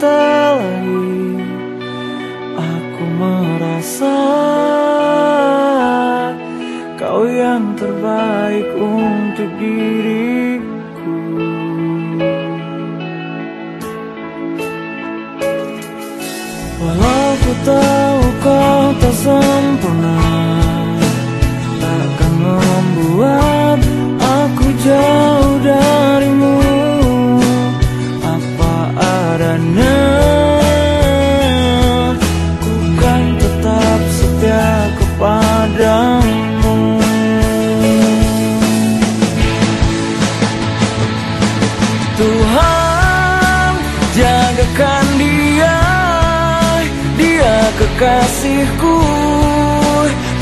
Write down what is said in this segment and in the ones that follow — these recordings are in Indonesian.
mencintai Aku merasa Kau yang terbaik untuk diri rindukan dia Dia kekasihku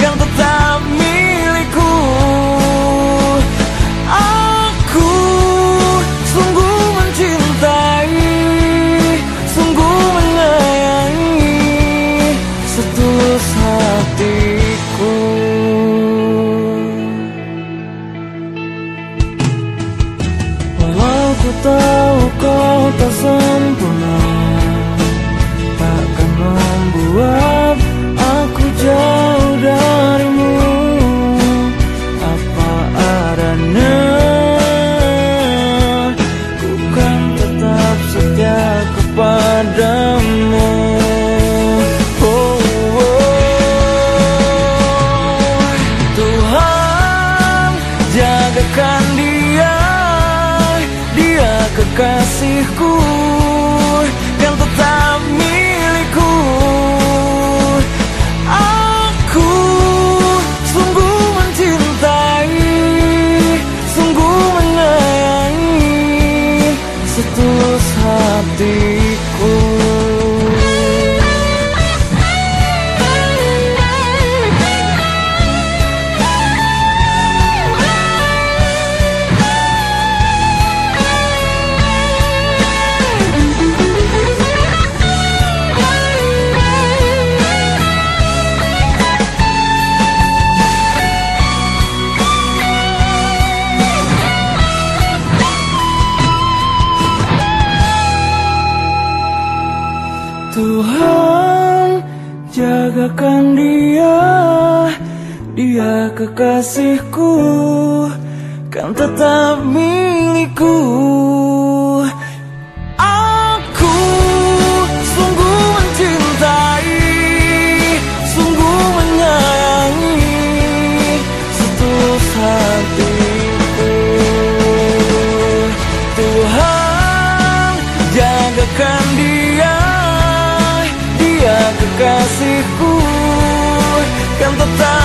Yang tetap milikku. Aku sungguh mencintai Sungguh menyayangi Setulus hatiku. Tahu kau nunca circula. jagakan dia Dia kekasihku Kan tetap milikku. Aku sungguh mencintai Sungguh menyayangi Setulus hatiku. Tuhan jagakan dia. 아름답다